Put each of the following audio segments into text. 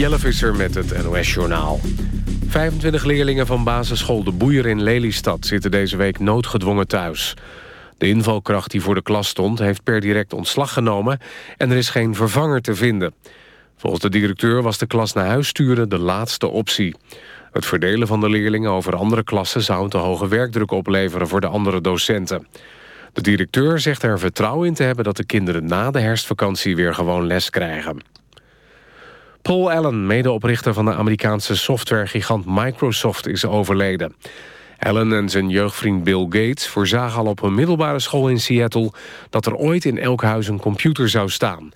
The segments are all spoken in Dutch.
Jelle Visser met het NOS-journaal. 25 leerlingen van basisschool De Boeier in Lelystad... zitten deze week noodgedwongen thuis. De invalkracht die voor de klas stond heeft per direct ontslag genomen... en er is geen vervanger te vinden. Volgens de directeur was de klas naar huis sturen de laatste optie. Het verdelen van de leerlingen over andere klassen... zou een te hoge werkdruk opleveren voor de andere docenten. De directeur zegt er vertrouwen in te hebben... dat de kinderen na de herfstvakantie weer gewoon les krijgen. Paul Allen, medeoprichter van de Amerikaanse softwaregigant Microsoft, is overleden. Allen en zijn jeugdvriend Bill Gates voorzagen al op een middelbare school in Seattle... dat er ooit in elk huis een computer zou staan.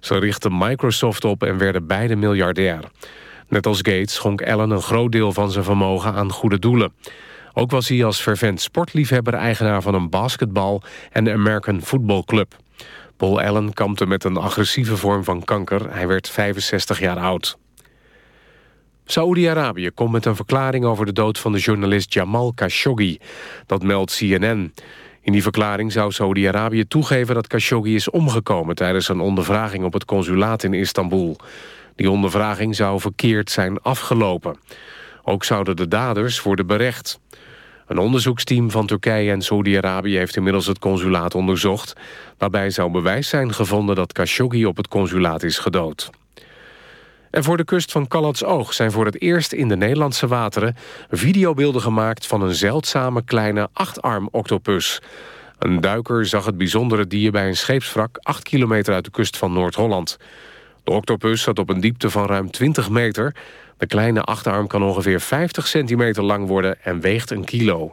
Ze richtten Microsoft op en werden beide miljardair. Net als Gates schonk Allen een groot deel van zijn vermogen aan goede doelen. Ook was hij als fervent sportliefhebber eigenaar van een basketbal- en de American Football Club. Paul Allen kampte met een agressieve vorm van kanker. Hij werd 65 jaar oud. Saoedi-Arabië komt met een verklaring over de dood van de journalist Jamal Khashoggi. Dat meldt CNN. In die verklaring zou Saoedi-Arabië toegeven dat Khashoggi is omgekomen... tijdens een ondervraging op het consulaat in Istanbul. Die ondervraging zou verkeerd zijn afgelopen. Ook zouden de daders worden berecht. Een onderzoeksteam van Turkije en Saudi-Arabië heeft inmiddels het consulaat onderzocht. Daarbij zou bewijs zijn gevonden dat Khashoggi op het consulaat is gedood. En voor de kust van Oog zijn voor het eerst in de Nederlandse wateren... videobeelden gemaakt van een zeldzame kleine achtarm-octopus. Een duiker zag het bijzondere dier bij een scheepswrak... 8 kilometer uit de kust van Noord-Holland. De octopus zat op een diepte van ruim 20 meter... De kleine achterarm kan ongeveer 50 centimeter lang worden en weegt een kilo.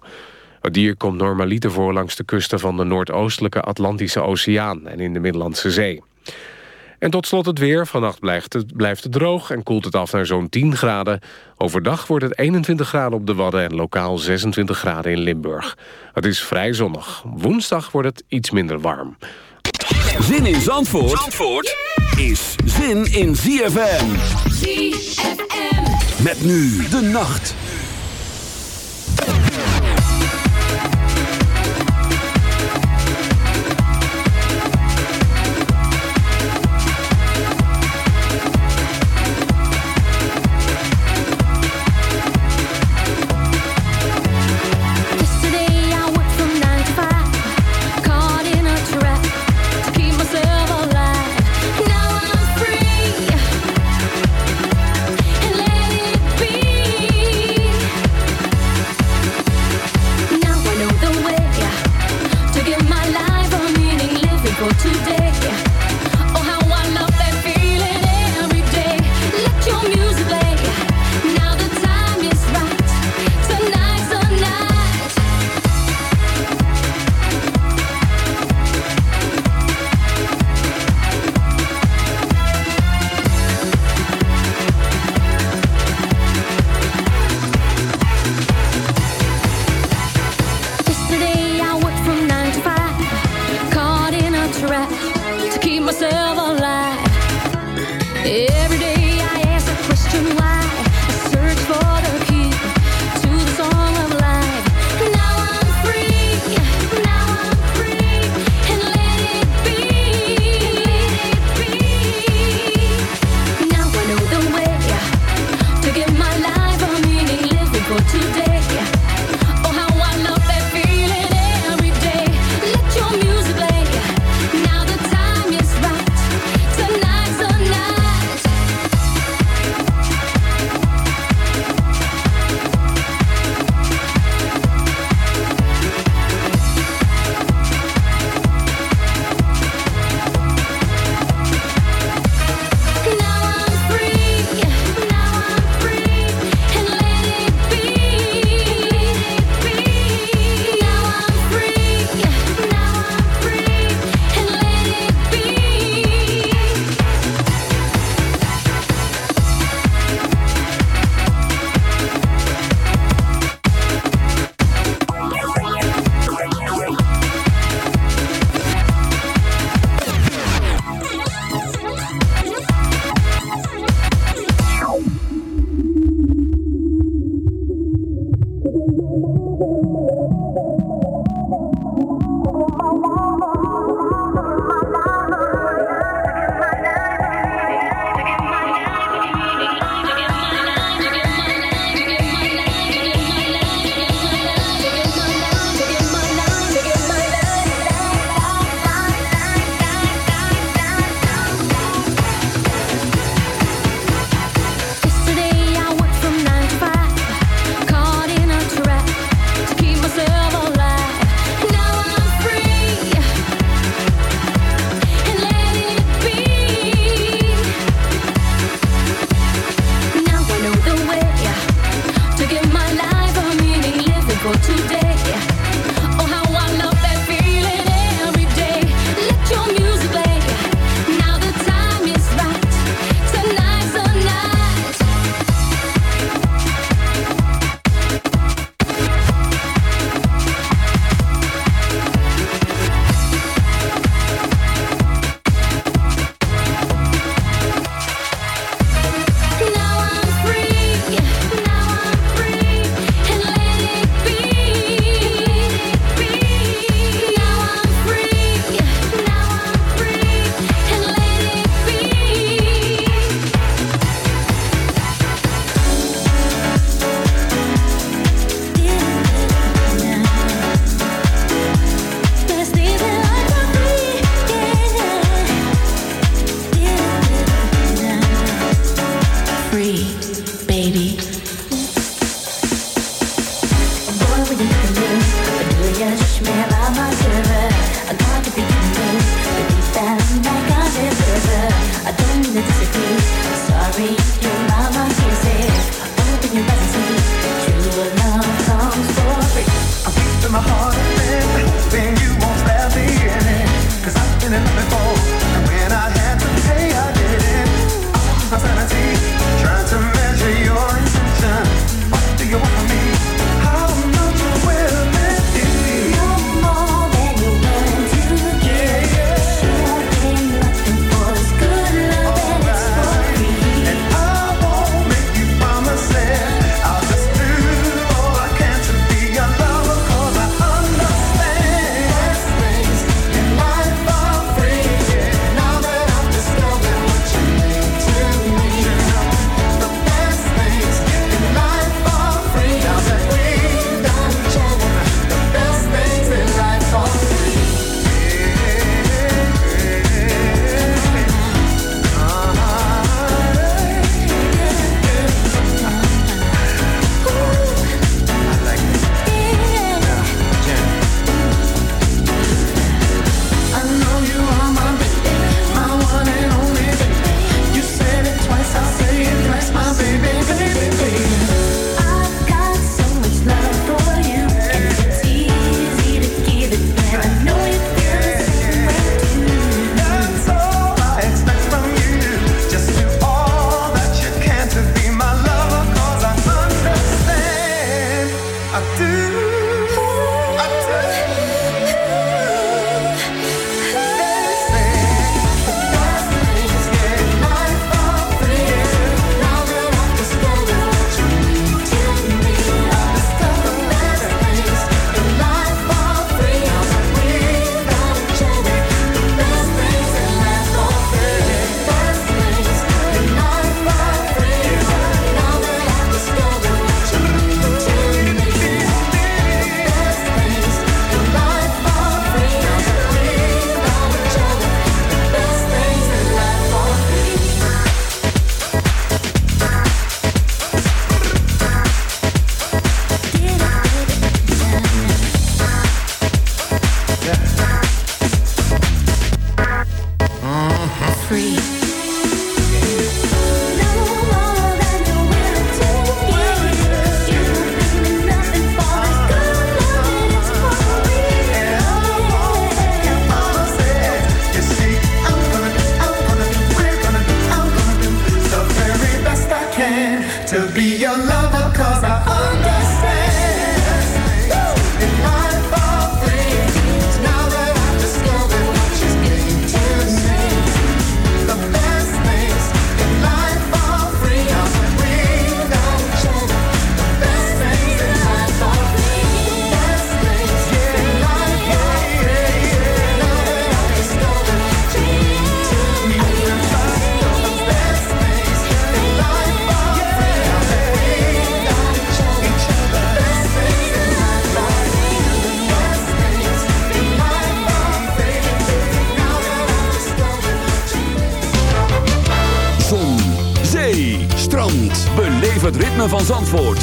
Het dier komt normaliter voor langs de kusten van de noordoostelijke Atlantische Oceaan en in de Middellandse Zee. En tot slot het weer. Vannacht blijft het, blijft het droog en koelt het af naar zo'n 10 graden. Overdag wordt het 21 graden op de Wadden en lokaal 26 graden in Limburg. Het is vrij zonnig. Woensdag wordt het iets minder warm. Zin in Zandvoort, Zandvoort is zin in ZFM. ZFM. Met nu de nacht.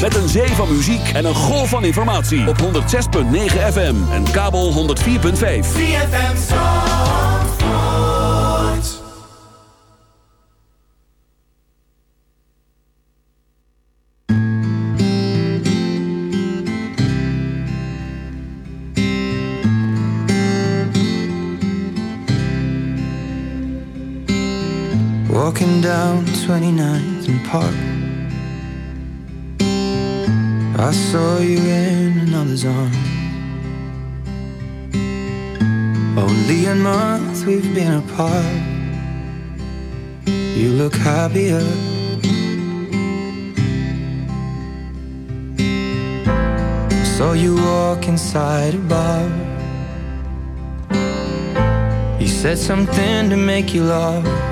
Met een zee van muziek en een golf van informatie. Op 106.9 FM en kabel 104.5. FM Walking down 29th and Park I saw you in another's arms. Only a month we've been apart. You look happier. Saw you walk inside a bar. You said something to make you laugh.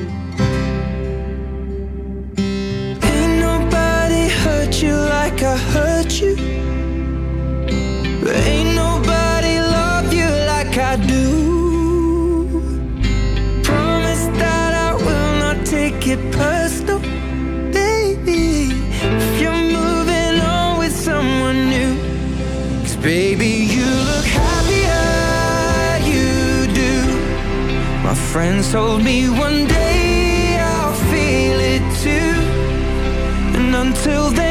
Baby, you look happier, you do. My friends told me one day I'll feel it too. And until then,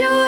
You